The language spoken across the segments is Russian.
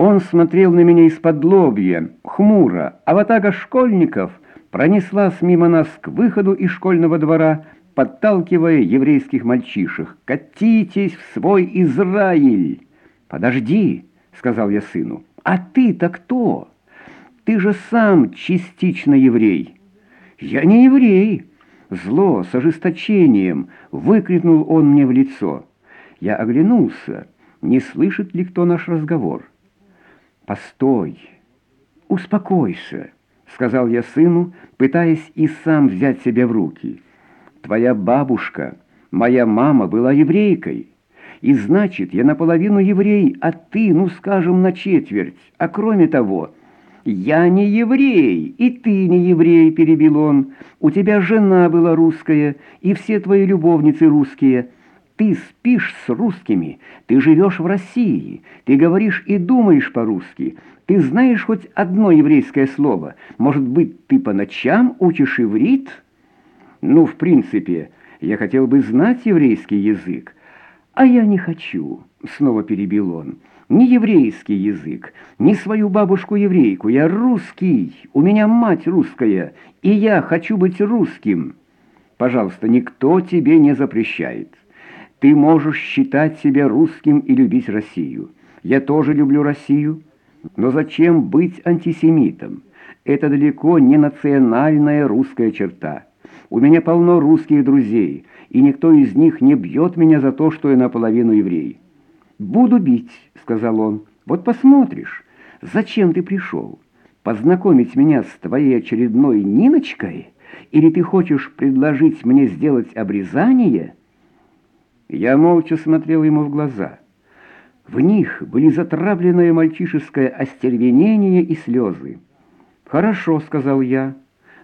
Он смотрел на меня из-под лобья, хмуро, а ватага школьников пронеслась мимо нас к выходу из школьного двора, подталкивая еврейских мальчишек. «Катитесь в свой Израиль!» «Подожди!» — сказал я сыну. «А ты-то кто? Ты же сам частично еврей». «Я не еврей!» Зло, с ожесточением, выкрикнул он мне в лицо. Я оглянулся, не слышит ли кто наш разговор. «Постой, успокойся», — сказал я сыну, пытаясь и сам взять себя в руки. «Твоя бабушка, моя мама была еврейкой, и значит, я наполовину еврей, а ты, ну, скажем, на четверть. А кроме того...» «Я не еврей, и ты не еврей», — перебил он. «У тебя жена была русская, и все твои любовницы русские. Ты спишь с русскими, ты живешь в России, ты говоришь и думаешь по-русски. Ты знаешь хоть одно еврейское слово? Может быть, ты по ночам учишь иврит?» «Ну, в принципе, я хотел бы знать еврейский язык». «А я не хочу», — снова перебил он не еврейский язык, не свою бабушку-еврейку. Я русский, у меня мать русская, и я хочу быть русским. Пожалуйста, никто тебе не запрещает. Ты можешь считать себя русским и любить Россию. Я тоже люблю Россию. Но зачем быть антисемитом? Это далеко не национальная русская черта. У меня полно русских друзей, и никто из них не бьет меня за то, что я наполовину еврей. «Буду бить», — сказал он. «Вот посмотришь, зачем ты пришел? Познакомить меня с твоей очередной Ниночкой? Или ты хочешь предложить мне сделать обрезание?» Я молча смотрел ему в глаза. В них были затравленное мальчишеское остервенение и слезы. «Хорошо», — сказал я.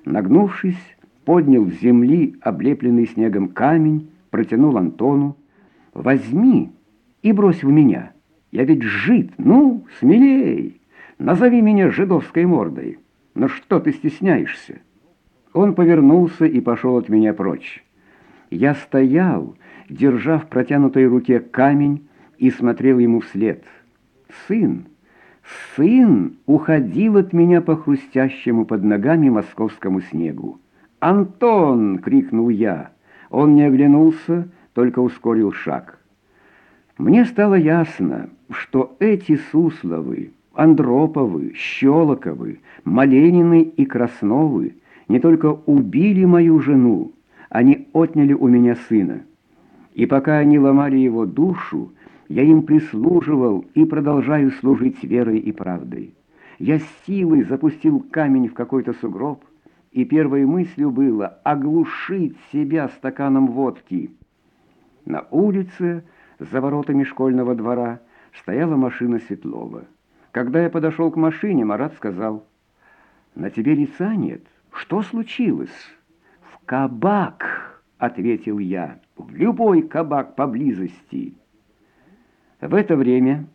Нагнувшись, поднял с земли облепленный снегом камень, протянул Антону. «Возьми!» и брось в меня. Я ведь жид, ну, смелей, назови меня жидовской мордой. Но что ты стесняешься?» Он повернулся и пошел от меня прочь. Я стоял, держа в протянутой руке камень, и смотрел ему вслед. «Сын! Сын!» уходил от меня по хрустящему под ногами московскому снегу. «Антон!» — крикнул я. Он не оглянулся, только ускорил шаг. Мне стало ясно, что эти Сусловы, Андроповы, Щелоковы, Маленины и Красновы не только убили мою жену, они отняли у меня сына. И пока они ломали его душу, я им прислуживал и продолжаю служить верой и правдой. Я с силой запустил камень в какой-то сугроб, и первой мыслью было оглушить себя стаканом водки. На улице за воротами школьного двора стояла машина Светлова. Когда я подошел к машине, Марат сказал, «На тебе лица нет. Что случилось?» «В кабак», — ответил я, — «в любой кабак поблизости». В это время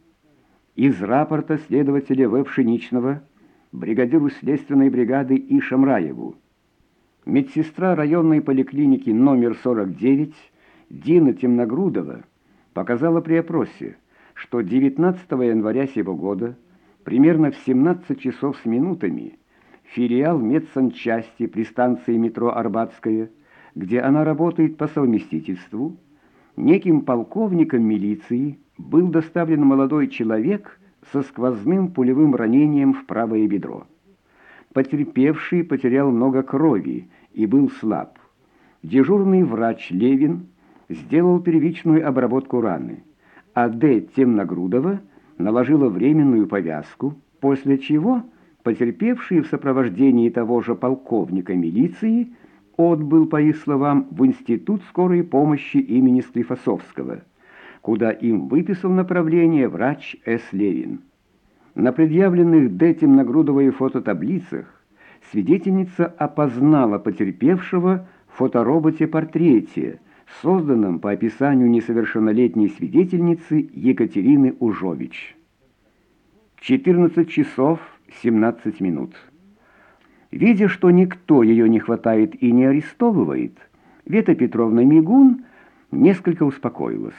из рапорта следователя В. Пшеничного бригадиру следственной бригады И. Шамраеву медсестра районной поликлиники номер 49 Дина Темногрудова показала при опросе, что 19 января сего года примерно в 17 часов с минутами филиал медсанчасти при станции метро Арбатская, где она работает по совместительству, неким полковником милиции был доставлен молодой человек со сквозным пулевым ранением в правое бедро. Потерпевший потерял много крови и был слаб. Дежурный врач Левин сделал первичную обработку раны, а Д. Темногрудова наложила временную повязку, после чего потерпевший в сопровождении того же полковника милиции отбыл, по их словам, в Институт скорой помощи имени Склифосовского, куда им выписал направление врач С. Левин. На предъявленных Д. Темногрудовой фототаблицах свидетельница опознала потерпевшего в фотороботе-портрете – созданном по описанию несовершеннолетней свидетельницы Екатерины Ужович. 14 часов 17 минут. Видя, что никто ее не хватает и не арестовывает, Вета Петровна Мигун несколько успокоилась.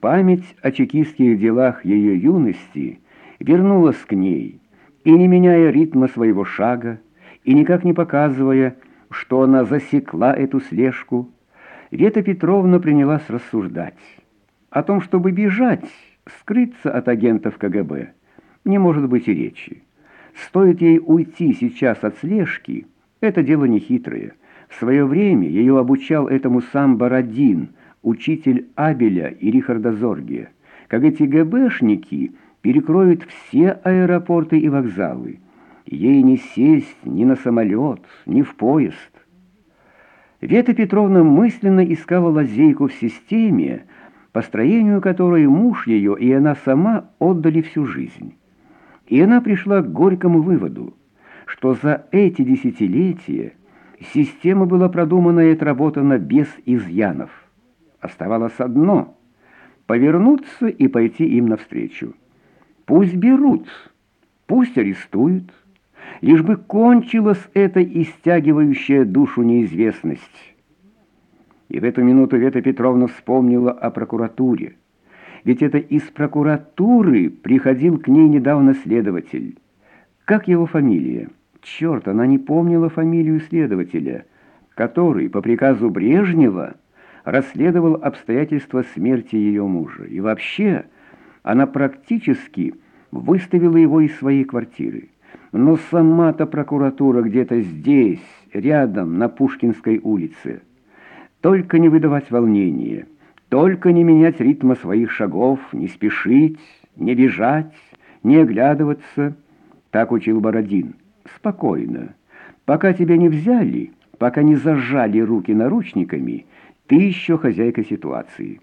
Память о чекистских делах ее юности вернулась к ней, и, не меняя ритма своего шага, и никак не показывая, что она засекла эту слежку, Вета Петровна принялась рассуждать. О том, чтобы бежать, скрыться от агентов КГБ, не может быть и речи. Стоит ей уйти сейчас от слежки, это дело нехитрое. В свое время ее обучал этому сам Бородин, учитель Абеля и Рихарда Зорге. Как эти ГБшники перекроют все аэропорты и вокзалы. Ей не сесть ни на самолет, ни в поезд. Вета Петровна мысленно искала лазейку в системе, построению которой муж ее и она сама отдали всю жизнь. И она пришла к горькому выводу, что за эти десятилетия система была продумана и отработана без изъянов. Оставалось одно — повернуться и пойти им навстречу. Пусть берут, пусть арестуют, лишь бы кончилась эта истягивающая душу неизвестность. И в эту минуту Вета Петровна вспомнила о прокуратуре. Ведь это из прокуратуры приходил к ней недавно следователь. Как его фамилия? Черт, она не помнила фамилию следователя, который по приказу Брежнева расследовал обстоятельства смерти ее мужа. И вообще, она практически выставила его из своей квартиры. Но сама-то прокуратура где-то здесь, рядом, на Пушкинской улице. Только не выдавать волнения, только не менять ритма своих шагов, не спешить, не бежать, не оглядываться. Так учил Бородин. Спокойно. Пока тебя не взяли, пока не зажали руки наручниками, ты еще хозяйка ситуации.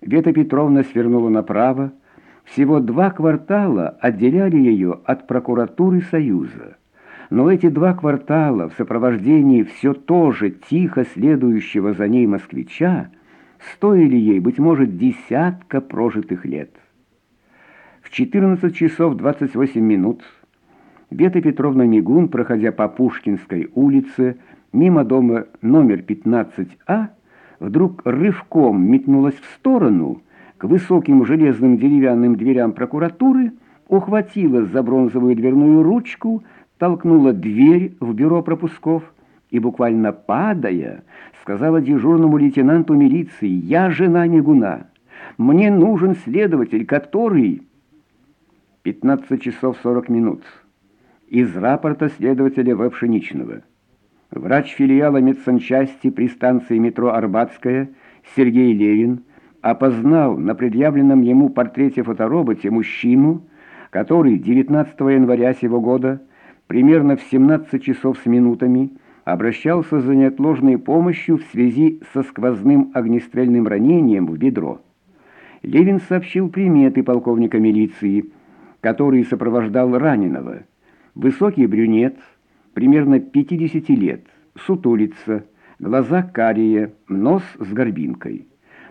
Вета Петровна свернула направо, всего два квартала отделяли ее от прокуратуры Союза. Но эти два квартала в сопровождении все тоже тихо следующего за ней москвича стоили ей, быть может, десятка прожитых лет. В 14 часов 28 минут Бета Петровна Мигун, проходя по Пушкинской улице, мимо дома номер 15А, вдруг рывком метнулась в сторону к высоким железным деревянным дверям прокуратуры, ухватилась за бронзовую дверную ручку, толкнула дверь в бюро пропусков и, буквально падая, сказала дежурному лейтенанту милиции, «Я жена Мигуна. Мне нужен следователь, который...» 15 часов 40 минут. Из рапорта следователя В. Врач филиала медсанчасти при станции метро Арбатская Сергей Левин опознал на предъявленном ему портрете фотороботе мужчину, который 19 января сего года примерно в 17 часов с минутами обращался за неотложной помощью в связи со сквозным огнестрельным ранением в бедро. Левин сообщил приметы полковника милиции, который сопровождал раненого. Высокий брюнет, примерно 50 лет, сутулица, глаза карие, нос с горбинкой.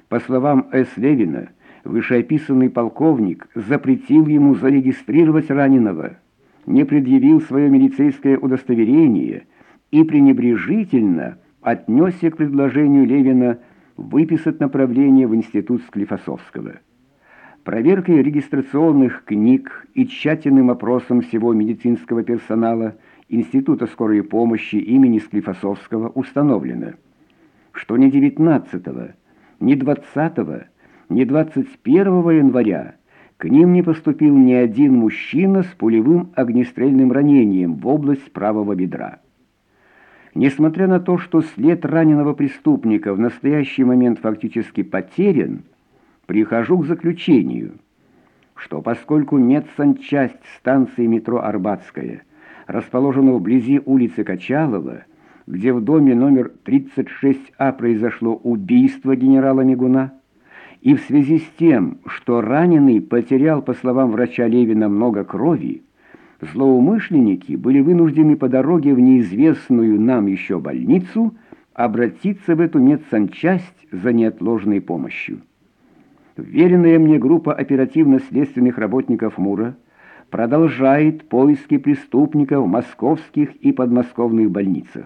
По словам С. Левина, вышеописанный полковник запретил ему зарегистрировать раненого, не предъявил свое милицейское удостоверение и пренебрежительно отнесся к предложению Левина выписать направление в институт Склифосовского. Проверкой регистрационных книг и тщательным опросом всего медицинского персонала Института скорой помощи имени Склифосовского установлено, что ни 19, ни 20, ни 21 января к ним не поступил ни один мужчина с пулевым огнестрельным ранением в область правого бедра. Несмотря на то, что след раненого преступника в настоящий момент фактически потерян, прихожу к заключению, что поскольку медсанчасть станции метро Арбатская расположена вблизи улицы Качалова, где в доме номер 36А произошло убийство генерала Мигуна, и в связи с тем, что раненый потерял, по словам врача Левина, много крови, злоумышленники были вынуждены по дороге в неизвестную нам еще больницу обратиться в эту медсанчасть за неотложной помощью. Веренная мне группа оперативно-следственных работников МУРа продолжает поиски преступников в московских и подмосковных больницах.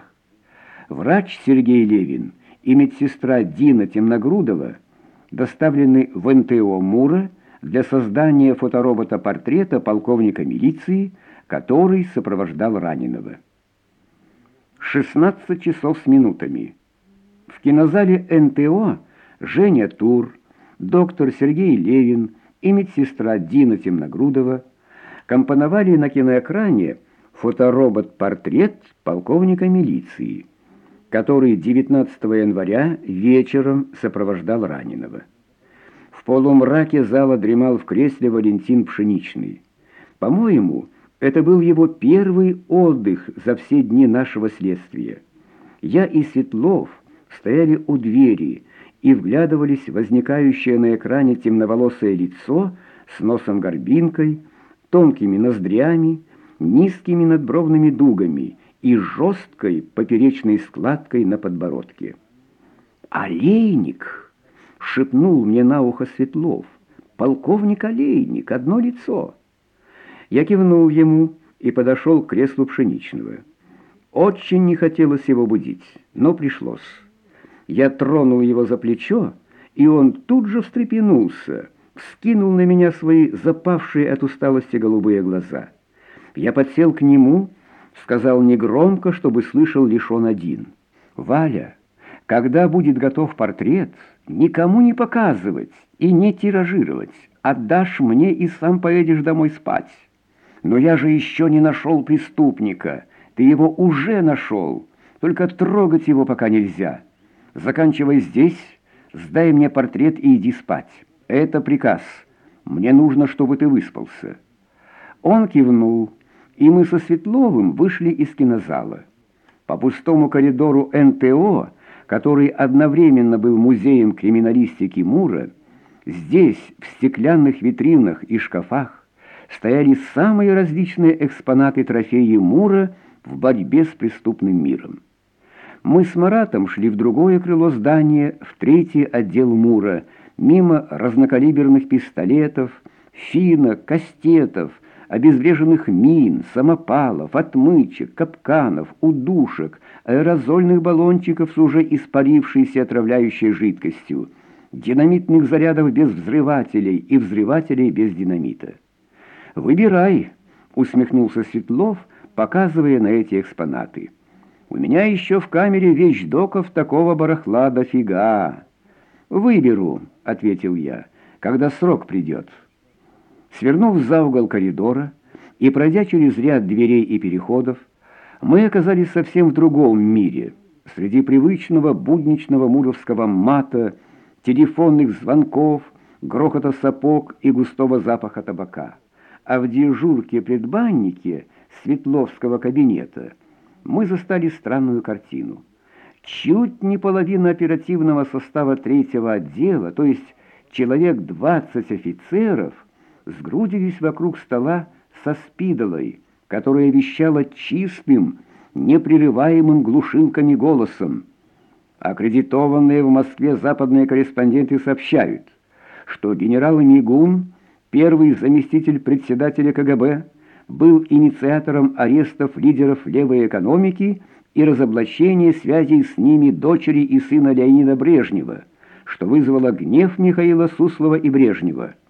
Врач Сергей Левин и медсестра Дина Темногрудова доставлены в НТО МУРа для создания фоторобота-портрета полковника милиции, который сопровождал раненого. 16 часов с минутами. В кинозале НТО Женя Тур, доктор Сергей Левин и медсестра Дина Темногрудова компоновали на киноэкране фоторобот-портрет полковника милиции, который 19 января вечером сопровождал раненого. Полумраке зала дремал в кресле Валентин Пшеничный. По-моему, это был его первый отдых за все дни нашего следствия. Я и Светлов стояли у двери и вглядывались в возникающее на экране темноволосое лицо с носом-горбинкой, тонкими ноздрями, низкими надбровными дугами и жесткой поперечной складкой на подбородке. «Олейник!» — шепнул мне на ухо Светлов. «Полковник Олейник, одно лицо!» Я кивнул ему и подошел к креслу Пшеничного. Очень не хотелось его будить, но пришлось. Я тронул его за плечо, и он тут же встрепенулся, скинул на меня свои запавшие от усталости голубые глаза. Я подсел к нему, сказал негромко, чтобы слышал лишь он один. «Валя, когда будет готов портрет, никому не показывать и не тиражировать. Отдашь мне и сам поедешь домой спать. Но я же еще не нашел преступника. Ты его уже нашел, только трогать его пока нельзя. Заканчивай здесь, сдай мне портрет и иди спать. Это приказ. Мне нужно, чтобы ты выспался». Он кивнул и мы со Светловым вышли из кинозала. По пустому коридору НТО, который одновременно был музеем криминалистики Мура, здесь, в стеклянных витринах и шкафах, стояли самые различные экспонаты трофеи Мура в борьбе с преступным миром. Мы с Маратом шли в другое крыло здания, в третий отдел Мура, мимо разнокалиберных пистолетов, финок, кастетов, обезвреженных мин, самопалов, отмычек, капканов, удушек, аэрозольных баллончиков с уже испарившейся отравляющей жидкостью, динамитных зарядов без взрывателей и взрывателей без динамита. «Выбирай», — усмехнулся Светлов, показывая на эти экспонаты. «У меня еще в камере вещдоков такого барахла дофига». «Выберу», — ответил я, — «когда срок придет». Свернув за угол коридора и пройдя через ряд дверей и переходов, мы оказались совсем в другом мире, среди привычного будничного муровского мата, телефонных звонков, грохота сапог и густого запаха табака. А в дежурке-предбаннике Светловского кабинета мы застали странную картину. Чуть не половина оперативного состава третьего отдела, то есть человек 20 офицеров – сгрудились вокруг стола со спидолой, которая вещала чистым, непрерываемым глушилками голосом. Аккредитованные в Москве западные корреспонденты сообщают, что генерал Мигун, первый заместитель председателя КГБ, был инициатором арестов лидеров левой экономики и разоблачения связей с ними дочери и сына Леонида Брежнева, что вызвало гнев Михаила Суслова и Брежнева.